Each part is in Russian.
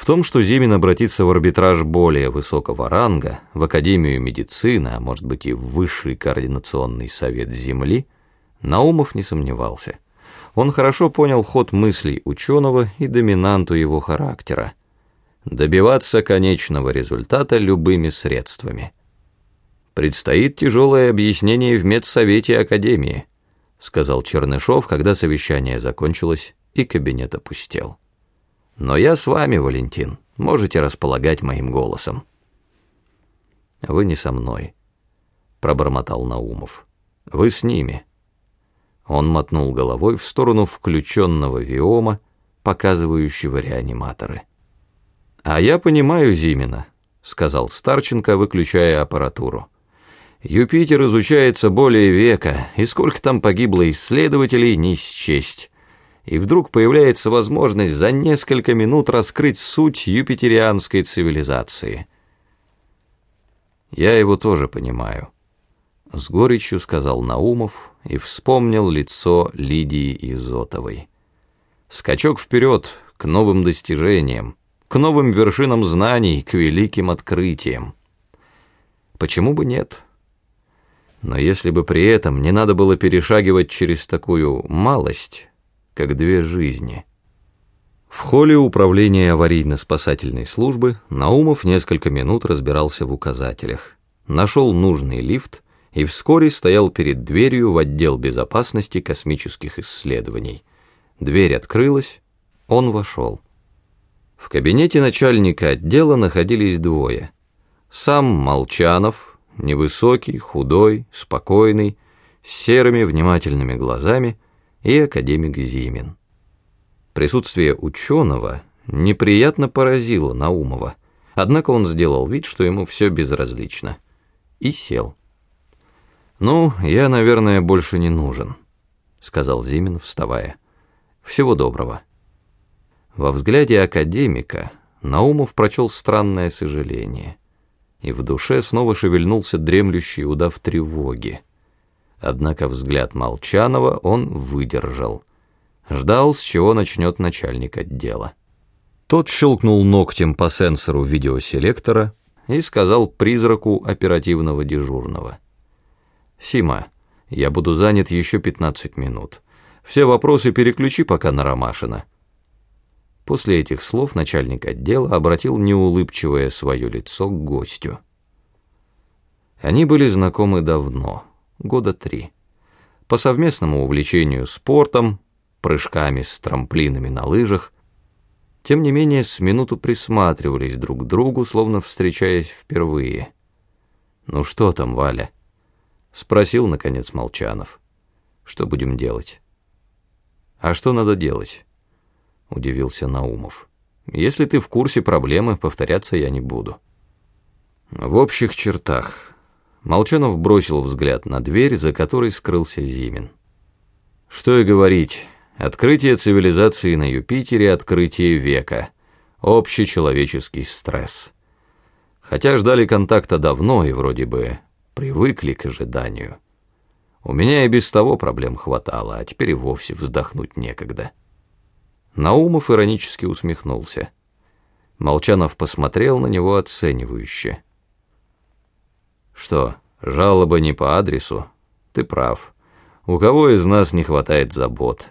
В том, что Зимин обратится в арбитраж более высокого ранга, в Академию медицины, а может быть и в Высший координационный совет Земли, Наумов не сомневался. Он хорошо понял ход мыслей ученого и доминанту его характера. Добиваться конечного результата любыми средствами. Предстоит тяжелое объяснение в медсовете Академии, сказал Чернышов, когда совещание закончилось и кабинет опустел. Но я с вами, Валентин, можете располагать моим голосом. Вы не со мной, пробормотал Наумов. Вы с ними. Он мотнул головой в сторону включенного виома, показывающего реаниматоры. «А я понимаю Зимина», — сказал Старченко, выключая аппаратуру. «Юпитер изучается более века, и сколько там погибло исследователей, не счесть и вдруг появляется возможность за несколько минут раскрыть суть юпитерианской цивилизации. «Я его тоже понимаю», — с горечью сказал Наумов и вспомнил лицо Лидии Изотовой. «Скачок вперед к новым достижениям, к новым вершинам знаний, к великим открытиям. Почему бы нет?» Но если бы при этом не надо было перешагивать через такую малость, как две жизни. В холле управления аварийно-спасательной службы Наумов несколько минут разбирался в указателях, нашел нужный лифт и вскоре стоял перед дверью в отдел безопасности космических исследований. Дверь открылась, он вошел. В кабинете начальника отдела находились двое. Сам Молчанов, невысокий, худой, спокойный, с серыми внимательными глазами – и академик Зимин. Присутствие ученого неприятно поразило Наумова, однако он сделал вид, что ему все безразлично, и сел. «Ну, я, наверное, больше не нужен», — сказал Зимин, вставая. «Всего доброго». Во взгляде академика Наумов прочел странное сожаление, и в душе снова шевельнулся дремлющий удав тревоги. Однако взгляд Молчанова он выдержал. Ждал, с чего начнет начальник отдела. Тот щелкнул ногтем по сенсору видеоселектора и сказал призраку оперативного дежурного. «Сима, я буду занят еще 15 минут. Все вопросы переключи пока на Ромашина». После этих слов начальник отдела обратил неулыбчивое свое лицо к гостю. Они были знакомы давно года три. По совместному увлечению спортом, прыжками с трамплинами на лыжах, тем не менее с минуту присматривались друг к другу, словно встречаясь впервые. «Ну что там, Валя?» — спросил, наконец, Молчанов. «Что будем делать?» «А что надо делать?» — удивился Наумов. «Если ты в курсе проблемы, повторяться я не буду». «В общих чертах», Молчанов бросил взгляд на дверь, за которой скрылся Зимин. Что и говорить, открытие цивилизации на Юпитере – открытие века, общечеловеческий стресс. Хотя ждали контакта давно и вроде бы привыкли к ожиданию. У меня и без того проблем хватало, а теперь и вовсе вздохнуть некогда. Наумов иронически усмехнулся. Молчанов посмотрел на него оценивающе – что, жалоба не по адресу? Ты прав. У кого из нас не хватает забот?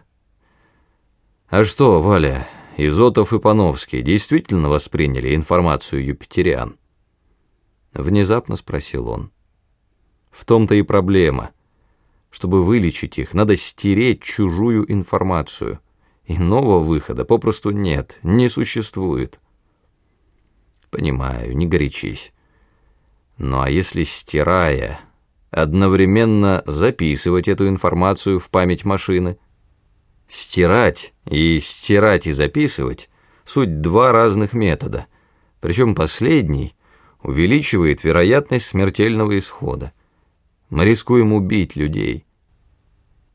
А что, Валя, Изотов и Пановский действительно восприняли информацию юпитериан? Внезапно спросил он. В том-то и проблема. Чтобы вылечить их, надо стереть чужую информацию. Иного выхода попросту нет, не существует. Понимаю, не горячись. Ну а если стирая, одновременно записывать эту информацию в память машины? Стирать и стирать и записывать – суть два разных метода, причем последний увеличивает вероятность смертельного исхода. Мы рискуем убить людей.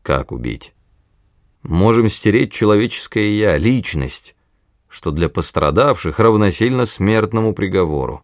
Как убить? Можем стереть человеческое «я», личность, что для пострадавших равносильно смертному приговору.